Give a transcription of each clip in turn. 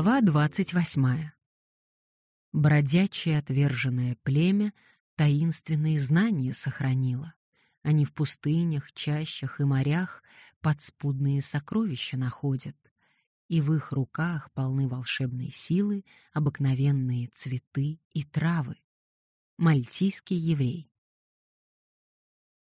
Глава 28. Бродячее отверженное племя таинственные знания сохранило. Они в пустынях, чащах и морях подспудные сокровища находят, и в их руках полны волшебной силы обыкновенные цветы и травы. Мальтийский еврей.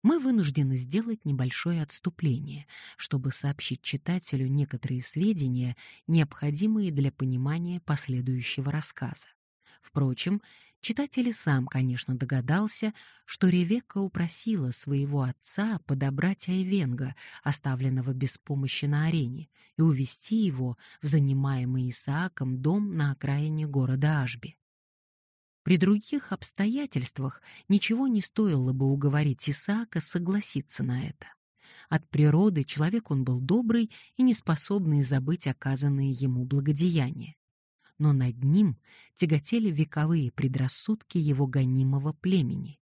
Мы вынуждены сделать небольшое отступление, чтобы сообщить читателю некоторые сведения, необходимые для понимания последующего рассказа. Впрочем, читатель и сам, конечно, догадался, что Ревекка упросила своего отца подобрать Айвенга, оставленного без помощи на арене, и увести его в занимаемый Исааком дом на окраине города Ашби. При других обстоятельствах ничего не стоило бы уговорить Исаака согласиться на это. От природы человек он был добрый и не способный забыть оказанные ему благодеяния. Но над ним тяготели вековые предрассудки его гонимого племени.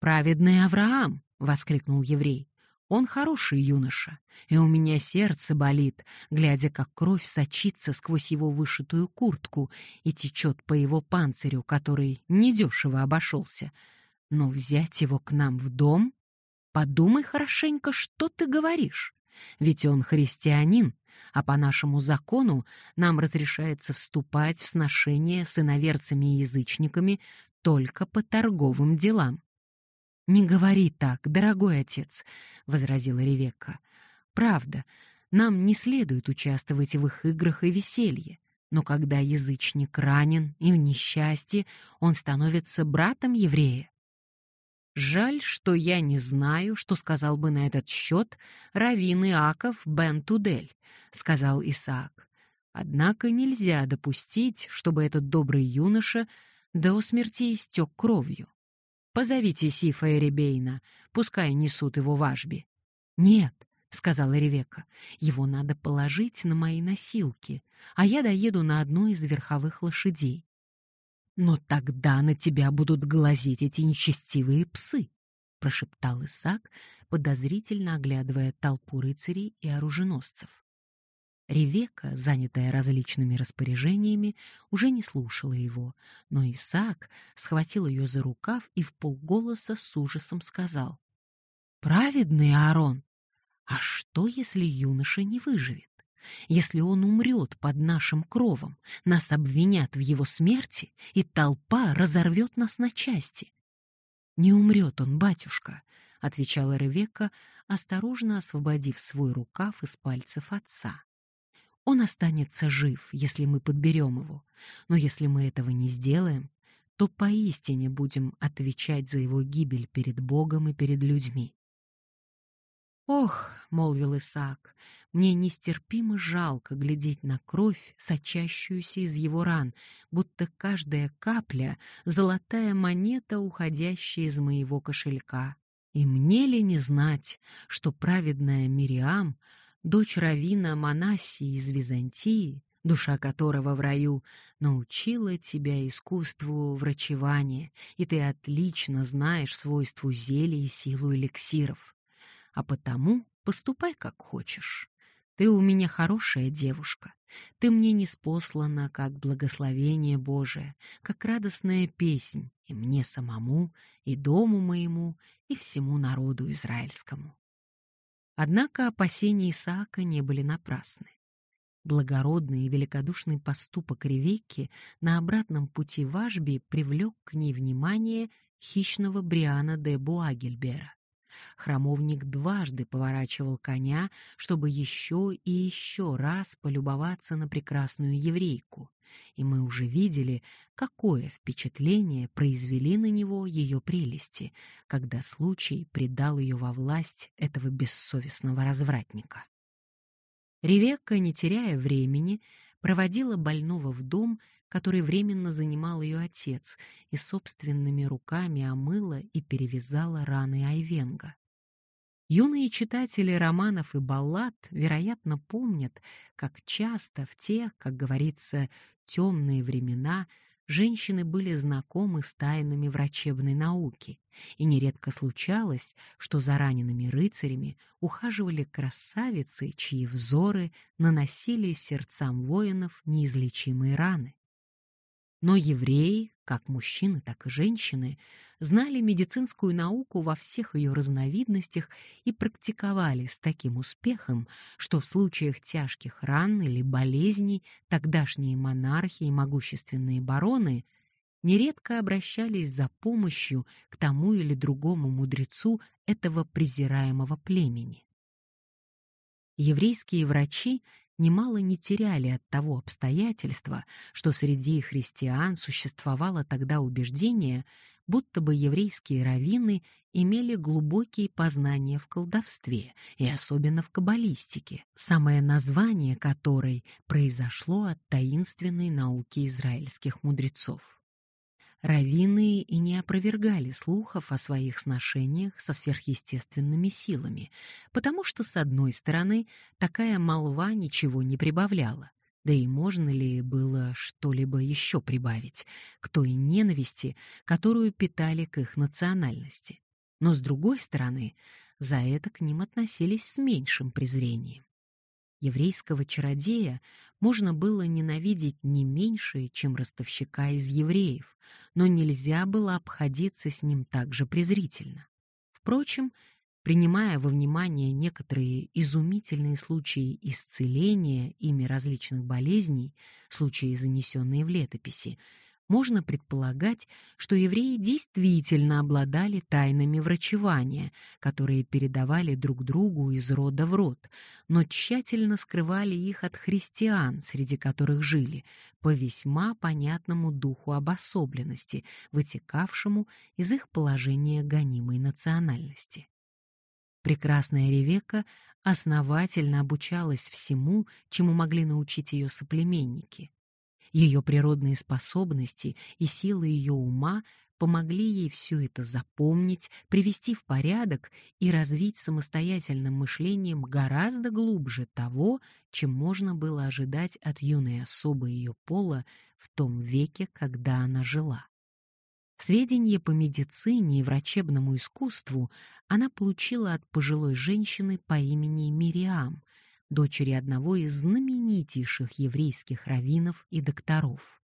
«Праведный Авраам!» — воскликнул еврей. Он хороший юноша, и у меня сердце болит, глядя, как кровь сочится сквозь его вышитую куртку и течет по его панцирю, который недешево обошелся. Но взять его к нам в дом? Подумай хорошенько, что ты говоришь. Ведь он христианин, а по нашему закону нам разрешается вступать в сношения с иноверцами и язычниками только по торговым делам. «Не говори так, дорогой отец», — возразила Ревекка. «Правда, нам не следует участвовать в их играх и веселье, но когда язычник ранен и в несчастье, он становится братом еврея. Жаль, что я не знаю, что сказал бы на этот счет раввин Иаков бен Тудель, сказал Исаак. Однако нельзя допустить, чтобы этот добрый юноша до смерти истек кровью. Позовите Сифа и Ребейна, пускай несут его в Ашби. Нет, сказала Ревека, его надо положить на мои носилки, а я доеду на одной из верховых лошадей. Но тогда на тебя будут глазеть эти нечестивые псы, прошептал Исаак, подозрительно оглядывая толпу рыцарей и оруженосцев. Ревека, занятая различными распоряжениями, уже не слушала его, но Исаак схватил ее за рукав и в полголоса с ужасом сказал: "Праведный Аарон, а что, если юноша не выживет? Если он умрет под нашим кровом, нас обвинят в его смерти, и толпа разорвет нас на части. Не умрет он, батюшка, отвечала Ревека, осторожно освободив свой рукав из пальцев отца. Он останется жив, если мы подберем его. Но если мы этого не сделаем, то поистине будем отвечать за его гибель перед Богом и перед людьми. «Ох», — молвил Исаак, — «мне нестерпимо жалко глядеть на кровь, сочащуюся из его ран, будто каждая капля — золотая монета, уходящая из моего кошелька. И мне ли не знать, что праведная Мириам — дочь Равина Манассии из Византии, душа которого в раю научила тебя искусству врачевания, и ты отлично знаешь свойству зелий и силу эликсиров. А потому поступай как хочешь. Ты у меня хорошая девушка. Ты мне не спослана как благословение Божие, как радостная песнь и мне самому, и дому моему, и всему народу израильскому. Однако опасения Исаака не были напрасны. Благородный и великодушный поступок Ревекки на обратном пути в Ашби привлек к ней внимание хищного Бриана де Буагельбера. Храмовник дважды поворачивал коня, чтобы еще и еще раз полюбоваться на прекрасную еврейку, и мы уже видели, какое впечатление произвели на него ее прелести, когда случай предал ее во власть этого бессовестного развратника. Ревекка, не теряя времени, проводила больного в дом, который временно занимал ее отец, и собственными руками омыла и перевязала раны Айвенга. Юные читатели романов и баллад, вероятно, помнят, как часто в те, как говорится, темные времена женщины были знакомы с тайнами врачебной науки, и нередко случалось, что за ранеными рыцарями ухаживали красавицы, чьи взоры наносили сердцам воинов неизлечимые раны. Но евреи, как мужчины, так и женщины, знали медицинскую науку во всех ее разновидностях и практиковали с таким успехом, что в случаях тяжких ран или болезней тогдашние монархи и могущественные бароны нередко обращались за помощью к тому или другому мудрецу этого презираемого племени. Еврейские врачи немало не теряли от того обстоятельства, что среди христиан существовало тогда убеждение, будто бы еврейские раввины имели глубокие познания в колдовстве и особенно в каббалистике, самое название которой произошло от таинственной науки израильских мудрецов. Равины и не опровергали слухов о своих сношениях со сверхъестественными силами, потому что, с одной стороны, такая молва ничего не прибавляла, да и можно ли было что-либо еще прибавить к той ненависти, которую питали к их национальности. Но, с другой стороны, за это к ним относились с меньшим презрением. Еврейского чародея можно было ненавидеть не меньше, чем ростовщика из евреев, но нельзя было обходиться с ним так же презрительно. Впрочем, принимая во внимание некоторые изумительные случаи исцеления ими различных болезней, случаи, занесенные в летописи, можно предполагать, что евреи действительно обладали тайнами врачевания, которые передавали друг другу из рода в род, но тщательно скрывали их от христиан, среди которых жили, по весьма понятному духу обособленности, вытекавшему из их положения гонимой национальности. Прекрасная Ревекка основательно обучалась всему, чему могли научить ее соплеменники. Ее природные способности и силы ее ума помогли ей все это запомнить, привести в порядок и развить самостоятельным мышлением гораздо глубже того, чем можно было ожидать от юной особы ее пола в том веке, когда она жила. Сведения по медицине и врачебному искусству она получила от пожилой женщины по имени Мириам, дочери одного из знаменитейших еврейских раввинов и докторов.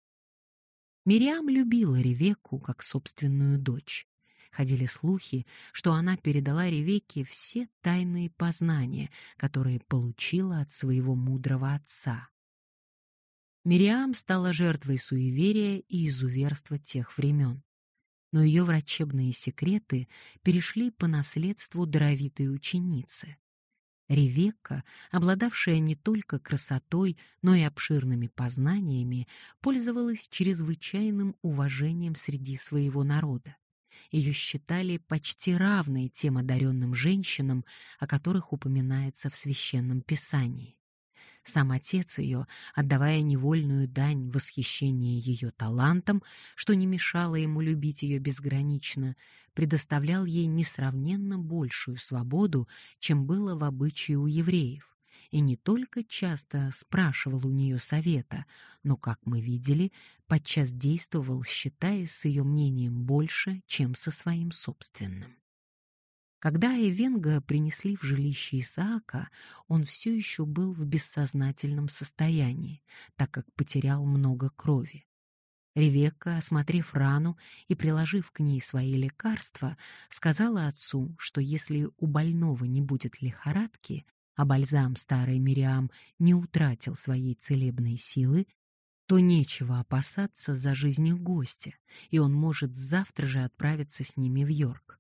Мириам любила Ревекку как собственную дочь. Ходили слухи, что она передала Ревекке все тайные познания, которые получила от своего мудрого отца. Мириам стала жертвой суеверия и изуверства тех времен. Но ее врачебные секреты перешли по наследству даровитой ученицы. Ревекка, обладавшая не только красотой, но и обширными познаниями, пользовалась чрезвычайным уважением среди своего народа. Ее считали почти равной тем одаренным женщинам, о которых упоминается в священном писании. Сам отец ее, отдавая невольную дань восхищения ее талантом, что не мешало ему любить ее безгранично, предоставлял ей несравненно большую свободу, чем было в обычае у евреев и не только часто спрашивал у нее совета, но, как мы видели, подчас действовал, считаясь с ее мнением больше, чем со своим собственным. Когда Эвенга принесли в жилище Исаака, он все еще был в бессознательном состоянии, так как потерял много крови. Ревекка, осмотрев рану и приложив к ней свои лекарства, сказала отцу, что если у больного не будет лихорадки, а бальзам старой Мириам не утратил своей целебной силы, то нечего опасаться за жизнь гостя, и он может завтра же отправиться с ними в Йорк.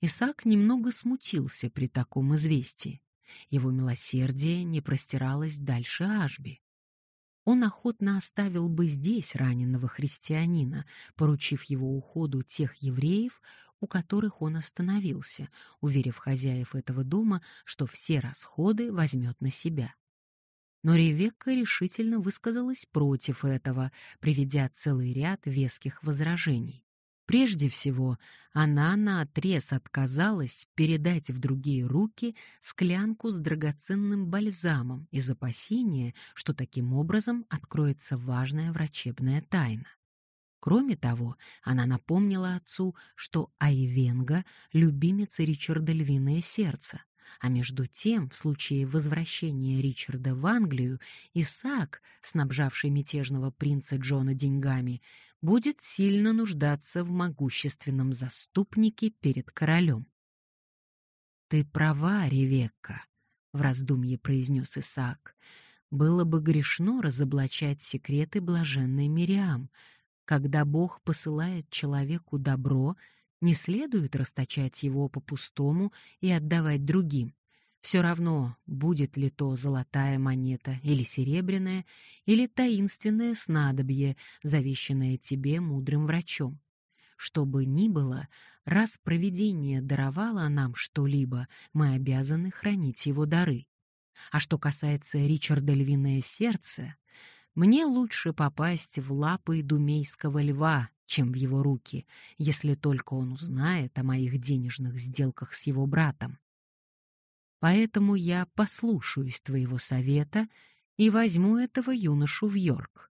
Исаак немного смутился при таком известии. Его милосердие не простиралось дальше Ашби. Он охотно оставил бы здесь раненого христианина, поручив его уходу тех евреев, у которых он остановился, уверив хозяев этого дома, что все расходы возьмет на себя. Но Ревекка решительно высказалась против этого, приведя целый ряд веских возражений. Прежде всего, она наотрез отказалась передать в другие руки склянку с драгоценным бальзамом из опасения, что таким образом откроется важная врачебная тайна. Кроме того, она напомнила отцу, что Айвенга — любимица Ричарда Львиное Сердце, а между тем, в случае возвращения Ричарда в Англию, Исаак, снабжавший мятежного принца Джона деньгами, будет сильно нуждаться в могущественном заступнике перед королем. «Ты права, Ревекка», — в раздумье произнес Исаак. «Было бы грешно разоблачать секреты блаженной Мириам. Когда Бог посылает человеку добро, не следует расточать его по-пустому и отдавать другим. Все равно, будет ли то золотая монета или серебряная, или таинственное снадобье, завещанное тебе мудрым врачом. Что бы ни было, раз провидение даровало нам что-либо, мы обязаны хранить его дары. А что касается Ричарда Львиное Сердце, мне лучше попасть в лапы думейского льва, чем в его руки, если только он узнает о моих денежных сделках с его братом. Поэтому я послушаюсь твоего совета и возьму этого юношу в Йорк.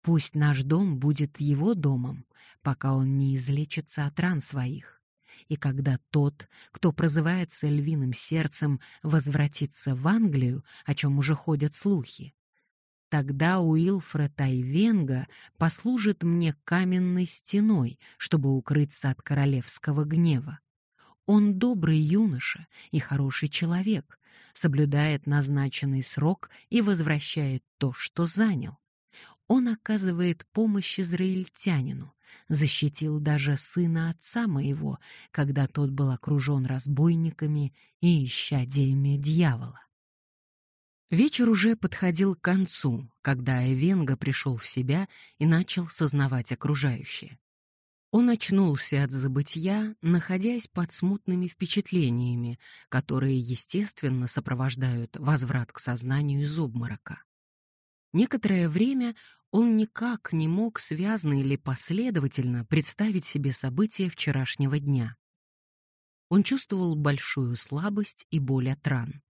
Пусть наш дом будет его домом, пока он не излечится от ран своих. И когда тот, кто прозывается львиным сердцем, возвратится в Англию, о чем уже ходят слухи, Тогда Уилфред Айвенга послужит мне каменной стеной, чтобы укрыться от королевского гнева. Он добрый юноша и хороший человек, соблюдает назначенный срок и возвращает то, что занял. Он оказывает помощь израильтянину, защитил даже сына отца моего, когда тот был окружен разбойниками и исчадиями дьявола. Вечер уже подходил к концу, когда Эвенга пришел в себя и начал сознавать окружающее. Он очнулся от забытья, находясь под смутными впечатлениями, которые, естественно, сопровождают возврат к сознанию из обморока. Некоторое время он никак не мог связно или последовательно представить себе события вчерашнего дня. Он чувствовал большую слабость и боль от ран.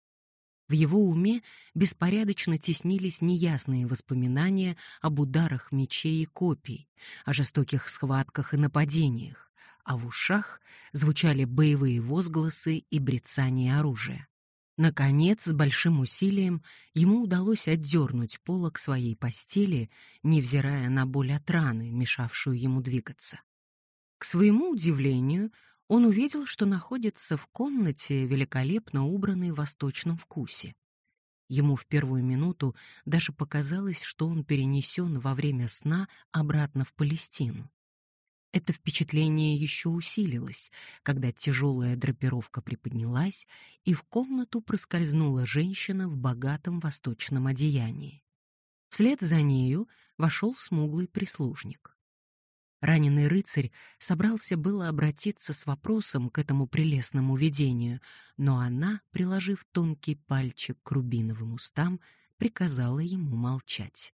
В его уме беспорядочно теснились неясные воспоминания об ударах мечей и копий, о жестоких схватках и нападениях, а в ушах звучали боевые возгласы и брецание оружия. Наконец, с большим усилием, ему удалось отдернуть полок своей постели, невзирая на боль от раны, мешавшую ему двигаться. К своему удивлению, он увидел, что находится в комнате, великолепно убранной в восточном вкусе. Ему в первую минуту даже показалось, что он перенесен во время сна обратно в Палестину. Это впечатление еще усилилось, когда тяжелая драпировка приподнялась, и в комнату проскользнула женщина в богатом восточном одеянии. Вслед за нею вошел смуглый прислужник. Раненый рыцарь собрался было обратиться с вопросом к этому прелестному видению, но она, приложив тонкий пальчик к рубиновым устам, приказала ему молчать.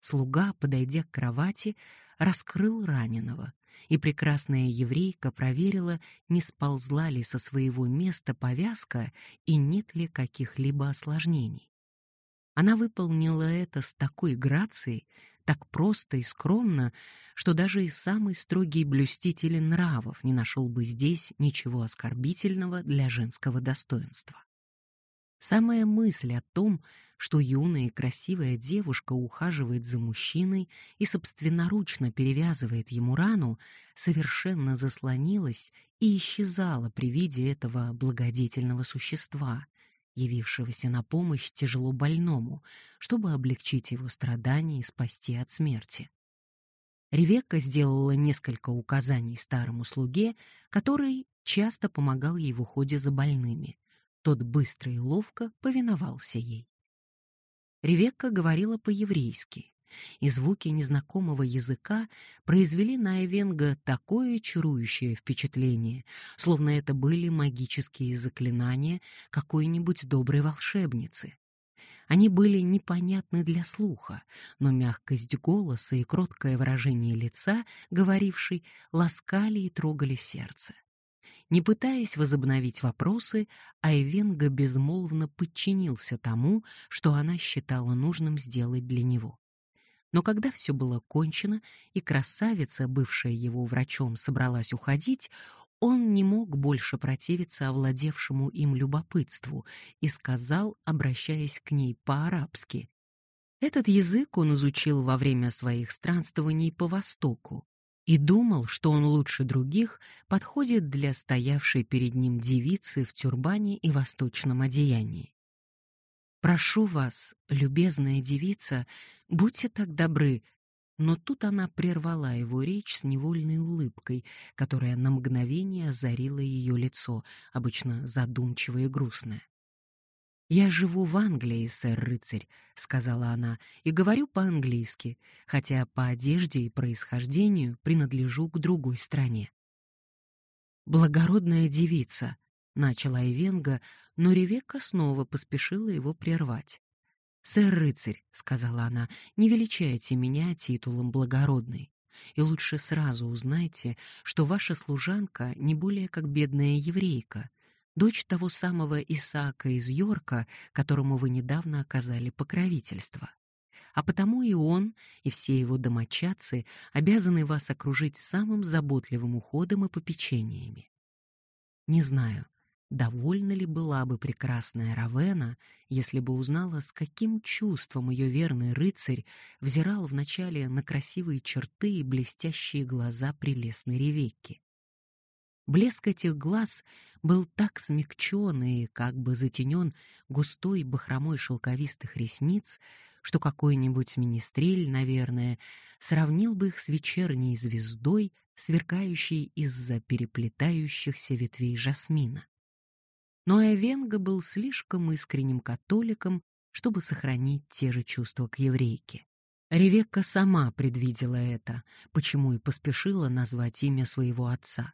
Слуга, подойдя к кровати, раскрыл раненого, и прекрасная еврейка проверила, не сползла ли со своего места повязка и нет ли каких-либо осложнений. Она выполнила это с такой грацией, так просто и скромно, что даже и самый строгий блюститель нравов не нашел бы здесь ничего оскорбительного для женского достоинства. Самая мысль о том, что юная и красивая девушка ухаживает за мужчиной и собственноручно перевязывает ему рану, совершенно заслонилась и исчезала при виде этого благодетельного существа — явившегося на помощь тяжело больному, чтобы облегчить его страдания и спасти от смерти. Ревекка сделала несколько указаний старому слуге, который часто помогал ей в уходе за больными. Тот быстро и ловко повиновался ей. Ревекка говорила по-еврейски, и звуки незнакомого языка произвели на Эвенга такое чарующее впечатление, словно это были магические заклинания какой-нибудь доброй волшебницы. Они были непонятны для слуха, но мягкость голоса и кроткое выражение лица, говорившей, ласкали и трогали сердце. Не пытаясь возобновить вопросы, Айвенга безмолвно подчинился тому, что она считала нужным сделать для него. Но когда все было кончено, и красавица, бывшая его врачом, собралась уходить, он не мог больше противиться овладевшему им любопытству и сказал, обращаясь к ней по-арабски. Этот язык он изучил во время своих странствований по Востоку и думал, что он лучше других подходит для стоявшей перед ним девицы в тюрбане и восточном одеянии. «Прошу вас, любезная девица, будьте так добры», но тут она прервала его речь с невольной улыбкой, которая на мгновение озарила ее лицо, обычно задумчивое и грустное. «Я живу в Англии, сэр-рыцарь», — сказала она, — «и говорю по-английски, хотя по одежде и происхождению принадлежу к другой стране». «Благородная девица», — начала Эвенга, но Ревекка снова поспешила его прервать. «Сэр-рыцарь», — сказала она, — «не величайте меня титулом благородной, и лучше сразу узнайте, что ваша служанка не более как бедная еврейка, дочь того самого Исаака из Йорка, которому вы недавно оказали покровительство. А потому и он, и все его домочадцы обязаны вас окружить самым заботливым уходом и попечениями. Не знаю, довольна ли была бы прекрасная Равена, если бы узнала, с каким чувством ее верный рыцарь взирал вначале на красивые черты и блестящие глаза прелестной Ревекки. Блеск этих глаз был так смягчен и как бы затенен густой бахромой шелковистых ресниц, что какой-нибудь министрель, наверное, сравнил бы их с вечерней звездой, сверкающей из-за переплетающихся ветвей жасмина. Но Эвенга был слишком искренним католиком, чтобы сохранить те же чувства к еврейке. Ревекка сама предвидела это, почему и поспешила назвать имя своего отца.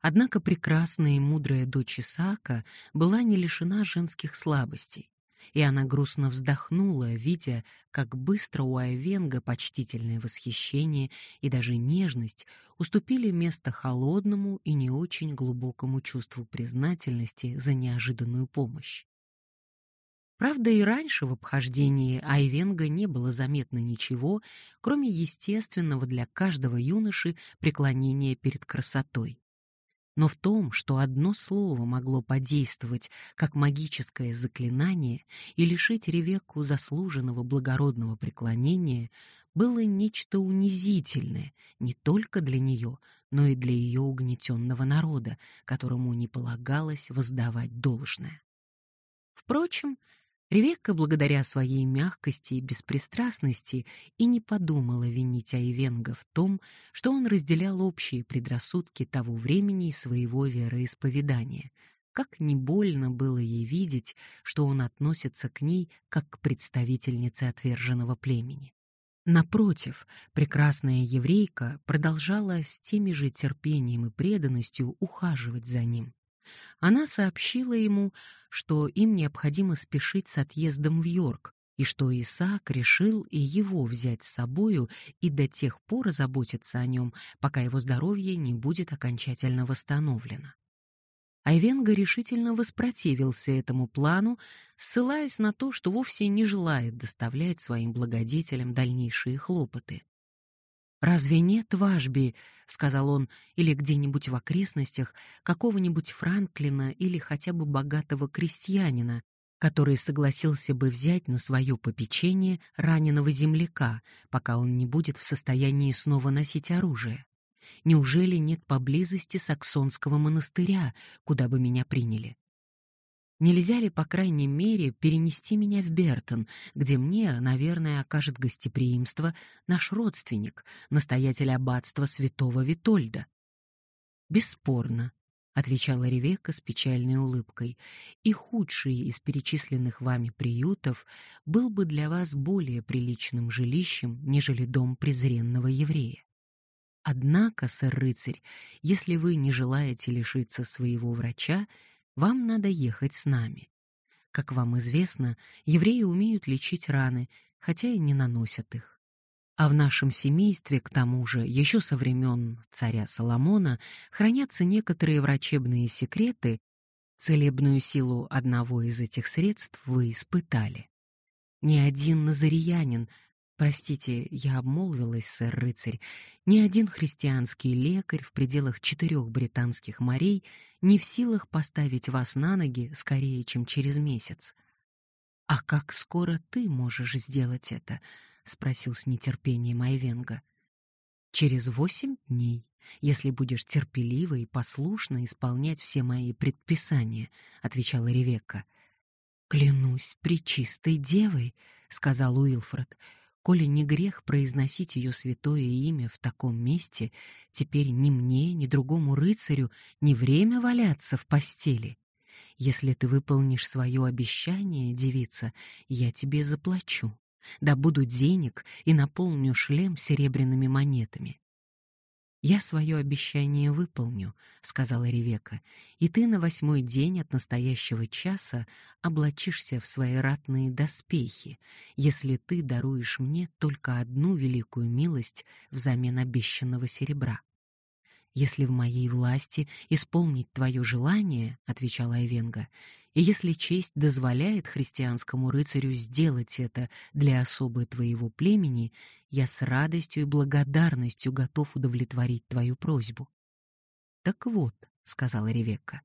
Однако прекрасная и мудрая дочь Исаака была не лишена женских слабостей, и она грустно вздохнула, видя, как быстро у Айвенга почтительное восхищение и даже нежность уступили место холодному и не очень глубокому чувству признательности за неожиданную помощь. Правда, и раньше в обхождении Айвенга не было заметно ничего, кроме естественного для каждого юноши преклонения перед красотой. Но в том, что одно слово могло подействовать как магическое заклинание и лишить Ревекку заслуженного благородного преклонения, было нечто унизительное не только для нее, но и для ее угнетенного народа, которому не полагалось воздавать должное. Впрочем, Ревекка, благодаря своей мягкости и беспристрастности, и не подумала винить Айвенга в том, что он разделял общие предрассудки того времени и своего вероисповедания. Как не больно было ей видеть, что он относится к ней как к представительнице отверженного племени. Напротив, прекрасная еврейка продолжала с теми же терпением и преданностью ухаживать за ним. Она сообщила ему, что им необходимо спешить с отъездом в Йорк, и что Исаак решил и его взять с собою и до тех пор заботиться о нем, пока его здоровье не будет окончательно восстановлено. Айвенга решительно воспротивился этому плану, ссылаясь на то, что вовсе не желает доставлять своим благодетелям дальнейшие хлопоты. «Разве нет в Ашби, — сказал он, — или где-нибудь в окрестностях какого-нибудь Франклина или хотя бы богатого крестьянина, который согласился бы взять на свое попечение раненого земляка, пока он не будет в состоянии снова носить оружие? Неужели нет поблизости саксонского монастыря, куда бы меня приняли? Нельзя ли, по крайней мере, перенести меня в Бертон, где мне, наверное, окажет гостеприимство наш родственник, настоятель аббатства святого Витольда? Бесспорно, отвечала Ревекка с печальной улыбкой. И худший из перечисленных вами приютов был бы для вас более приличным жилищем, нежели дом презренного еврея. Однако, сэр-рыцарь, если вы не желаете лишиться своего врача, вам надо ехать с нами. Как вам известно, евреи умеют лечить раны, хотя и не наносят их. А в нашем семействе, к тому же, еще со времен царя Соломона хранятся некоторые врачебные секреты, целебную силу одного из этих средств вы испытали. Ни один назариянин, Простите, я обмолвилась, сэр-рыцарь. Ни один христианский лекарь в пределах четырех британских морей не в силах поставить вас на ноги скорее, чем через месяц. А как скоро ты можешь сделать это? спросил с нетерпением Айвенга. Через восемь дней, если будешь терпеливо и послушно исполнять все мои предписания, отвечала Ревекка. Клянусь пречистой девой, сказал Уилфред. Коли не грех произносить ее святое имя в таком месте, теперь ни мне, ни другому рыцарю не время валяться в постели. Если ты выполнишь свое обещание, девица, я тебе заплачу. Добуду денег и наполню шлем серебряными монетами. «Я свое обещание выполню», — сказала Ревека, «и ты на восьмой день от настоящего часа облачишься в свои ратные доспехи, если ты даруешь мне только одну великую милость взамен обещанного серебра». «Если в моей власти исполнить твое желание», — отвечала Айвенга, и если честь дозволяет христианскому рыцарю сделать это для особы твоего племени, я с радостью и благодарностью готов удовлетворить твою просьбу. Так вот, сказала Ревекка,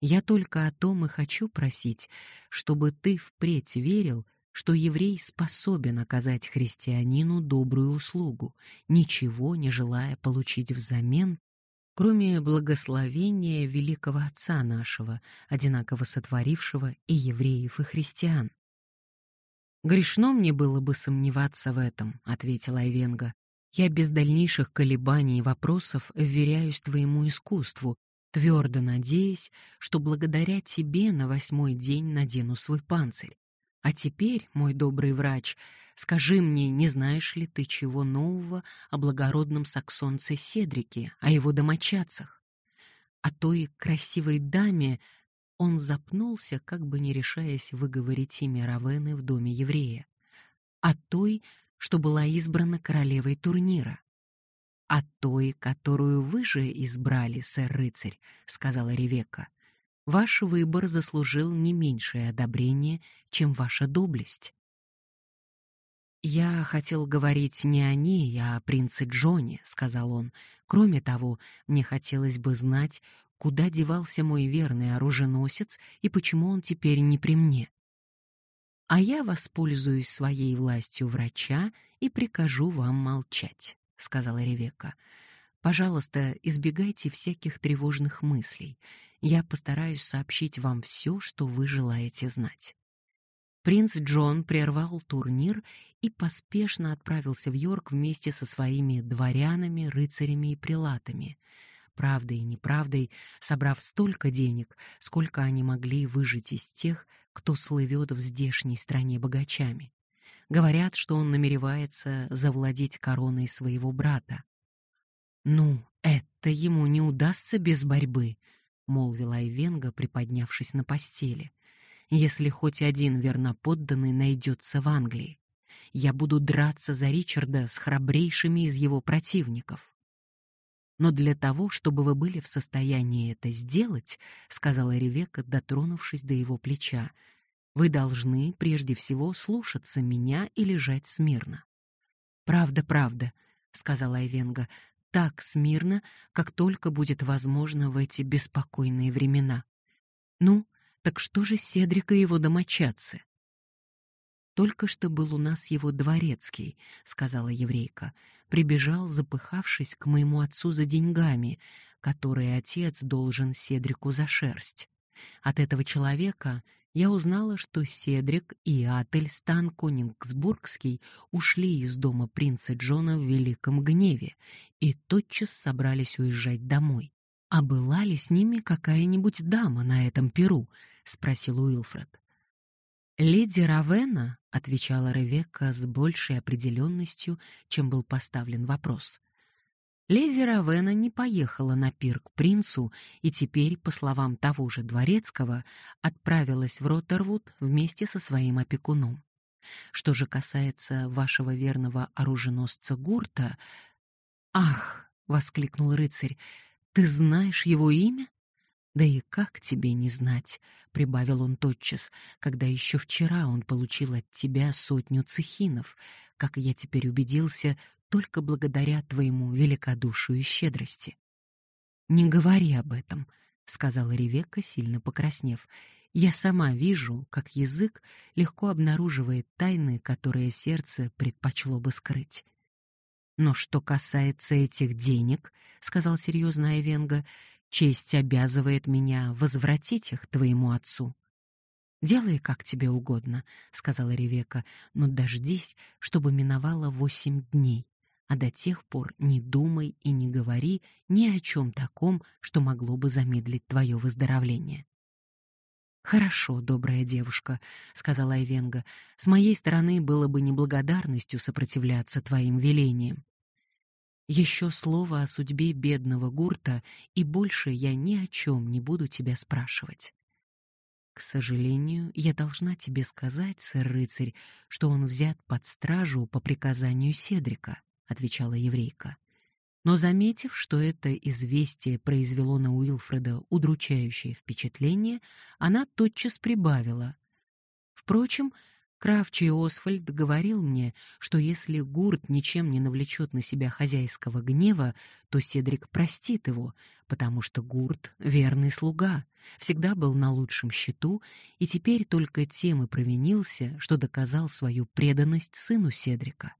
я только о том и хочу просить, чтобы ты впредь верил, что еврей способен оказать христианину добрую услугу, ничего не желая получить взамен кроме благословения великого Отца нашего, одинаково сотворившего и евреев, и христиан. «Грешно мне было бы сомневаться в этом», — ответила Айвенга. «Я без дальнейших колебаний и вопросов вверяюсь твоему искусству, твердо надеясь, что благодаря тебе на восьмой день надену свой панцирь. А теперь, мой добрый врач, скажи мне, не знаешь ли ты чего нового о благородном саксонце Седрике, о его домочадцах? О той красивой даме он запнулся, как бы не решаясь выговорить имя Равены в доме еврея. О той, что была избрана королевой турнира. «О той, которую вы же избрали, сэр-рыцарь», — сказала Ревекка. Ваш выбор заслужил не меньшее одобрение, чем ваша доблесть. Я хотел говорить не о ней, а о принце Джоне, сказал он. Кроме того, мне хотелось бы знать, куда девался мой верный оруженосец и почему он теперь не при мне. А я воспользуюсь своей властью врача и прикажу вам молчать, сказала Ревекка. Пожалуйста, избегайте всяких тревожных мыслей. Я постараюсь сообщить вам все, что вы желаете знать. Принц Джон прервал турнир и поспешно отправился в Йорк вместе со своими дворянами, рыцарями и прилатами. Правдой и неправдой, собрав столько денег, сколько они могли выжить из тех, кто слывет в здешней стране богачами. Говорят, что он намеревается завладеть короной своего брата. Ну, это ему не удастся без борьбы, молвила Айвенга, приподнявшись на постели. Если хоть один верноподданный найдется в Англии, я буду драться за Ричарда с храбрейшими из его противников. Но для того, чтобы вы были в состоянии это сделать, сказала Ревека, дотронувшись до его плеча, вы должны прежде всего слушаться меня и лежать смирно. Правда, правда, сказала Айвенга, так смирно, как только будет возможно в эти беспокойные времена. Ну, так что же Седрик и его домочадцы? Только что был у нас его дворецкий, сказала еврейка. Прибежал, запыхавшись к моему отцу за деньгами, которые отец должен Седрику за шерсть. От этого человека я узнала, что Седрик и Ательстан Конингсбургский ушли из дома принца Джона в великом гневе и тотчас собрались уезжать домой. «А была ли с ними какая-нибудь дама на этом перу?» — спросил Уилфред. «Леди Равена», — отвечала Ревекка с большей определенностью, чем был поставлен вопрос. Леди Равена не поехала на пир к принцу и теперь, по словам того же дворецкого, отправилась в Роттервуд вместе со своим опекуном. Что же касается вашего верного оруженосца Гурта... «Ах!» — воскликнул рыцарь. «Ты знаешь его имя?» Да и как тебе не знать, прибавил он тотчас, когда еще вчера он получил от тебя сотню цехинов, как я теперь убедился, только благодаря твоему великодушию и щедрости. Не говори об этом, сказала Ревекка, сильно покраснев. Я сама вижу, как язык легко обнаруживает тайны, которые сердце предпочло бы скрыть. Но что касается этих денег, сказал серьезно Айвенга, честь обязывает меня возвратить их твоему отцу. Делай, как тебе угодно, сказала Ревека, но дождись, чтобы миновало восемь дней, а до тех пор не думай и не говори ни о чем таком, что могло бы замедлить твое выздоровление. Хорошо, добрая девушка, сказала Айвенга. С моей стороны было бы неблагодарностью сопротивляться твоим велениям. Еще слово о судьбе бедного гурта, и больше я ни о чем не буду тебя спрашивать. К сожалению, я должна тебе сказать, сэр-рыцарь, что он взят под стражу по приказанию Седрика, отвечала еврейка. Но заметив, что это известие произвело на Уилфреда удручающее впечатление, она тотчас прибавила: "Впрочем, Кравчий Освальд говорил мне, что если Гурт ничем не навлечет на себя хозяйского гнева, то Седрик простит его, потому что Гурт — верный слуга, всегда был на лучшем счету и теперь только тем и провинился, что доказал свою преданность сыну Седрика.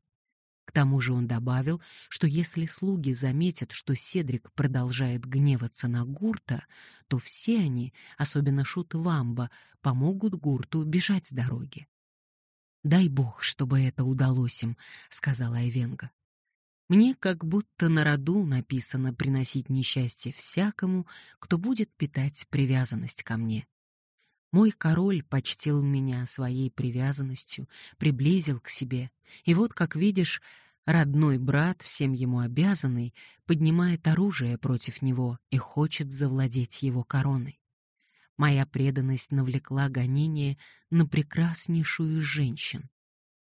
К тому же он добавил, что если слуги заметят, что Седрик продолжает гневаться на Гурта, то все они, особенно шут Вамба, помогут Гурту бежать с дороги. «Дай бог, чтобы это удалось им», — сказала Айвенга. «Мне как будто на роду написано приносить несчастье всякому, кто будет питать привязанность ко мне. Мой король почтил меня своей привязанностью, приблизил к себе, и вот, как видишь, родной брат, всем ему обязанный, поднимает оружие против него и хочет завладеть его короной. Моя преданность навлекла гонение на прекраснейшую женщин.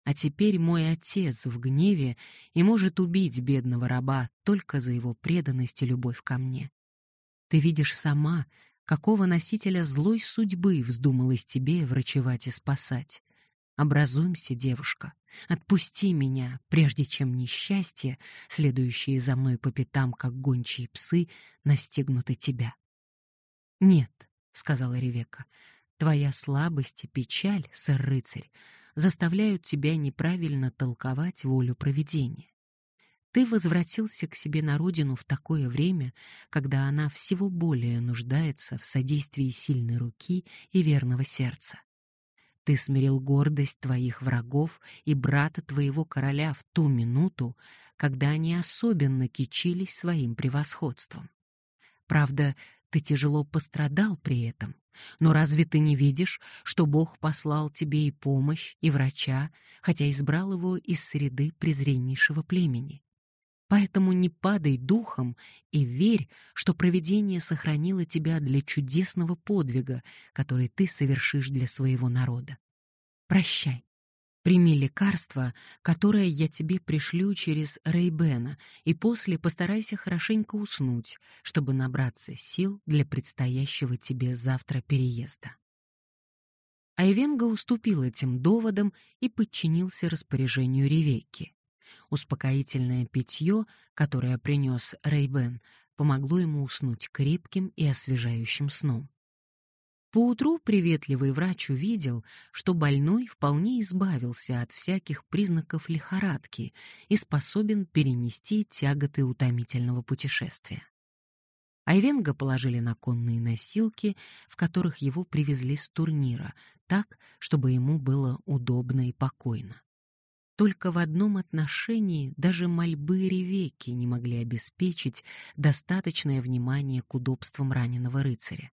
А теперь мой отец в гневе и может убить бедного раба только за его преданность и любовь ко мне. Ты видишь сама, какого носителя злой судьбы вздумалось тебе врачевать и спасать. Образуемся, девушка. Отпусти меня, прежде чем несчастье, следующие за мной по пятам, как гончие псы, настигнут и тебя. Нет, сказала Ревека. Твоя слабость и печаль, сэр-рыцарь, заставляют тебя неправильно толковать волю провидения. Ты возвратился к себе на родину в такое время, когда она всего более нуждается в содействии сильной руки и верного сердца. Ты смирил гордость твоих врагов и брата твоего короля в ту минуту, когда они особенно кичились своим превосходством. Правда, ты тяжело пострадал при этом. Но разве ты не видишь, что Бог послал тебе и помощь, и врача, хотя избрал его из среды презреннейшего племени? Поэтому не падай духом и верь, что провидение сохранило тебя для чудесного подвига, который ты совершишь для своего народа. Прощай. Прими лекарство, которое я тебе пришлю через Рейбена, и после постарайся хорошенько уснуть, чтобы набраться сил для предстоящего тебе завтра переезда. Айвенга уступил этим доводам и подчинился распоряжению Ревекки. Успокоительное питье, которое принес Рейбен, помогло ему уснуть крепким и освежающим сном. Поутру приветливый врач увидел, что больной вполне избавился от всяких признаков лихорадки и способен перенести тяготы утомительного путешествия. Айвенга положили на конные носилки, в которых его привезли с турнира, так, чтобы ему было удобно и покойно. Только в одном отношении даже мольбы Ревекки не могли обеспечить достаточное внимание к удобствам раненого рыцаря.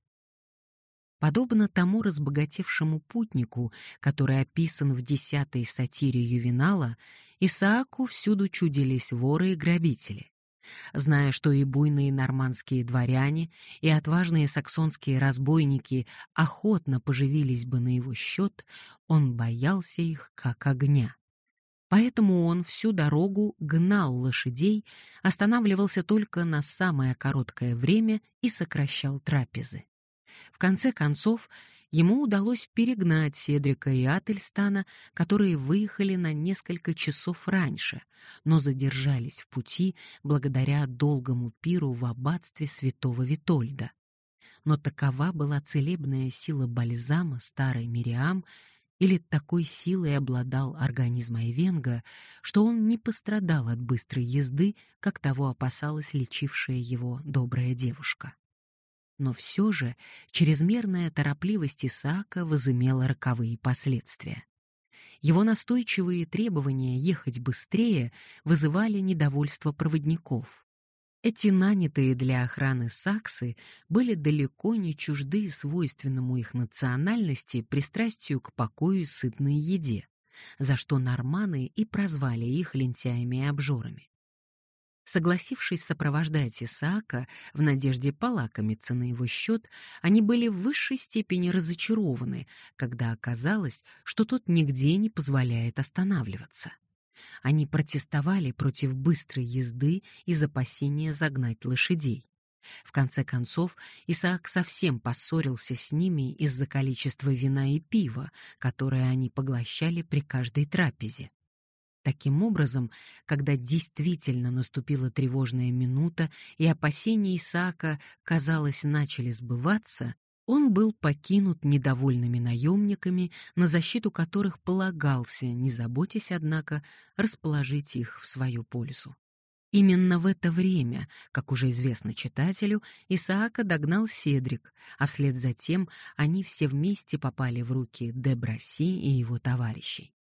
Подобно тому разбогатевшему путнику, который описан в десятой сатире Ювенала, Исааку всюду чудились воры и грабители. Зная, что и буйные нормандские дворяне, и отважные саксонские разбойники охотно поживились бы на его счет, он боялся их как огня. Поэтому он всю дорогу гнал лошадей, останавливался только на самое короткое время и сокращал трапезы. В конце концов, ему удалось перегнать Седрика и Ательстана, которые выехали на несколько часов раньше, но задержались в пути благодаря долгому пиру в аббатстве святого Витольда. Но такова была целебная сила бальзама старой Мириам, или такой силой обладал организм Айвенга, что он не пострадал от быстрой езды, как того опасалась лечившая его добрая девушка. Но все же чрезмерная торопливость Исаака возымела роковые последствия. Его настойчивые требования ехать быстрее вызывали недовольство проводников. Эти нанятые для охраны саксы были далеко не чужды свойственному их национальности пристрастию к покою и сытной еде, за что норманы и прозвали их лентяями и обжорами. Согласившись сопровождать Исаака в надежде полакомиться на его счет, они были в высшей степени разочарованы, когда оказалось, что тот нигде не позволяет останавливаться. Они протестовали против быстрой езды из опасения загнать лошадей. В конце концов, Исаак совсем поссорился с ними из-за количества вина и пива, которое они поглощали при каждой трапезе. Таким образом, когда действительно наступила тревожная минута и опасения Исаака, казалось, начали сбываться, он был покинут недовольными наемниками, на защиту которых полагался, не заботясь, однако, расположить их в свою пользу. Именно в это время, как уже известно читателю, Исаака догнал Седрик, а вслед за тем они все вместе попали в руки Дебраси и его товарищей.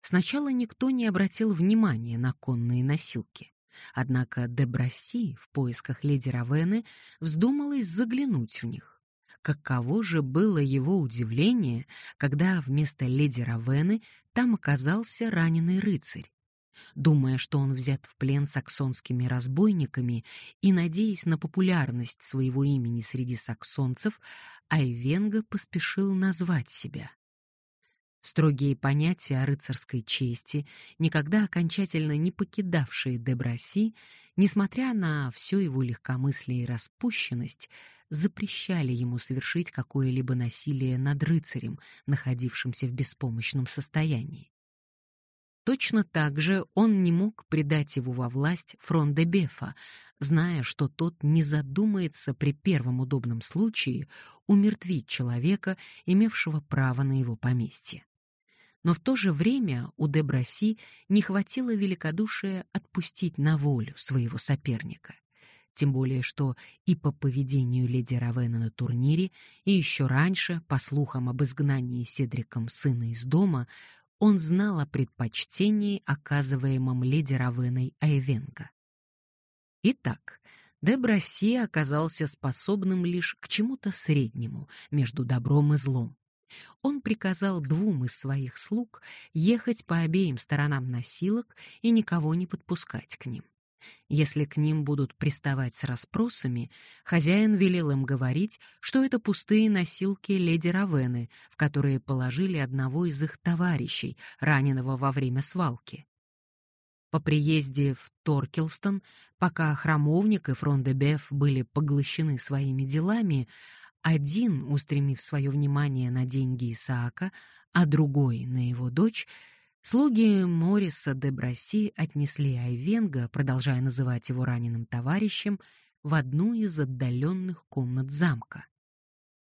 Сначала никто не обратил внимания на конные носилки. Однако Дебраси в поисках леди Равены вздумалась заглянуть в них. Каково же было его удивление, когда вместо леди Равены там оказался раненый рыцарь. Думая, что он взят в плен саксонскими разбойниками и надеясь на популярность своего имени среди саксонцев, Айвенга поспешил назвать себя. Строгие понятия о рыцарской чести, никогда окончательно не покидавшие Дебраси, несмотря на все его легкомыслие и распущенность, запрещали ему совершить какое-либо насилие над рыцарем, находившимся в беспомощном состоянии. Точно так же он не мог предать его во власть Фрон-де-Бефа, зная, что тот не задумается при первом удобном случае умертвить человека, имевшего право на его поместье но в то же время у Дебраси не хватило великодушия отпустить на волю своего соперника. Тем более, что и по поведению леди Равена на турнире, и еще раньше, по слухам об изгнании Седриком сына из дома, он знал о предпочтении, оказываемом леди Равеной Айвенга. Итак, Дебраси оказался способным лишь к чему-то среднему между добром и злом, он приказал двум из своих слуг ехать по обеим сторонам носилок и никого не подпускать к ним. Если к ним будут приставать с расспросами, хозяин велел им говорить, что это пустые носилки леди Равены, в которые положили одного из их товарищей, раненого во время свалки. По приезде в Торкелстон, пока храмовник и Фрондебеф были поглощены своими делами, один, устремив свое внимание на деньги Исаака, а другой — на его дочь, слуги Мориса де Браси отнесли Айвенга, продолжая называть его раненым товарищем, в одну из отдаленных комнат замка.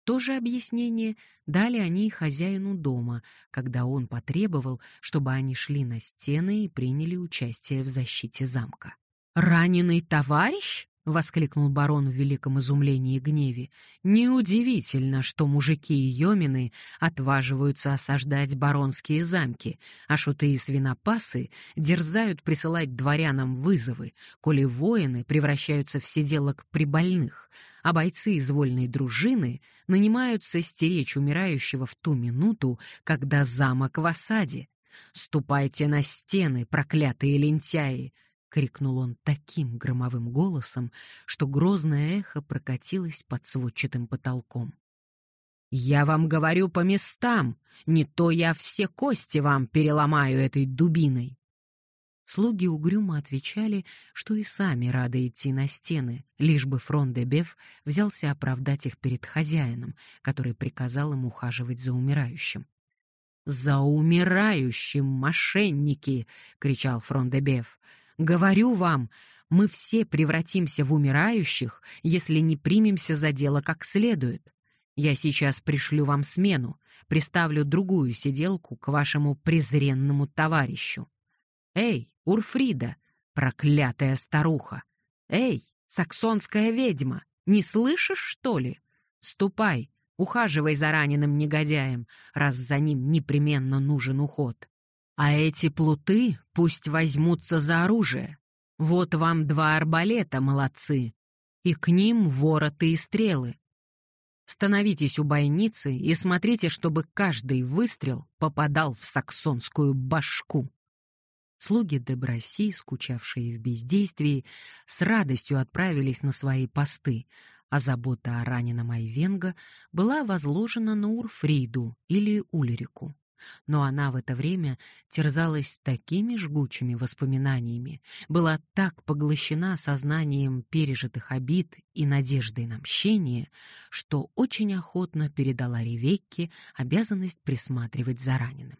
То же объяснение дали они хозяину дома, когда он потребовал, чтобы они шли на стены и приняли участие в защите замка. «Раненый товарищ?» — воскликнул барон в великом изумлении и гневе. «Неудивительно, что мужики и йомины отваживаются осаждать баронские замки, а шуты и свинопасы дерзают присылать дворянам вызовы, коли воины превращаются в сиделок прибольных, а бойцы из вольной дружины нанимаются стеречь умирающего в ту минуту, когда замок в осаде. Ступайте на стены, проклятые лентяи!» Крикнул он таким громовым голосом, что грозное эхо прокатилось под сводчатым потолком. Я вам говорю по местам, не то я все кости вам переломаю этой дубиной. Слуги угрюмо отвечали, что и сами рады идти на стены, лишь бы Фрон-де-Беф взялся оправдать их перед хозяином, который приказал им ухаживать за умирающим. «За умирающим, мошенники!» — кричал Фрон-де-Беф. «Говорю вам, мы все превратимся в умирающих, если не примемся за дело как следует. Я сейчас пришлю вам смену, приставлю другую сиделку к вашему презренному товарищу. Эй, Урфрида, проклятая старуха! Эй, саксонская ведьма, не слышишь, что ли? Ступай, ухаживай за раненым негодяем, раз за ним непременно нужен уход. А эти плуты пусть возьмутся за оружие. Вот вам два арбалета, молодцы, и к ним вороты и стрелы. Становитесь у бойницы и смотрите, чтобы каждый выстрел попадал в саксонскую башку. Слуги Деброси, скучавшие в бездействии, с радостью отправились на свои посты, а забота о раненом Айвенга была возложена на Урфриду или Ульрику. Но она в это время терзалась такими жгучими воспоминаниями, была так поглощена сознанием пережитых обид и надеждой на мщение, что очень охотно передала Ревекке обязанность присматривать за раненым.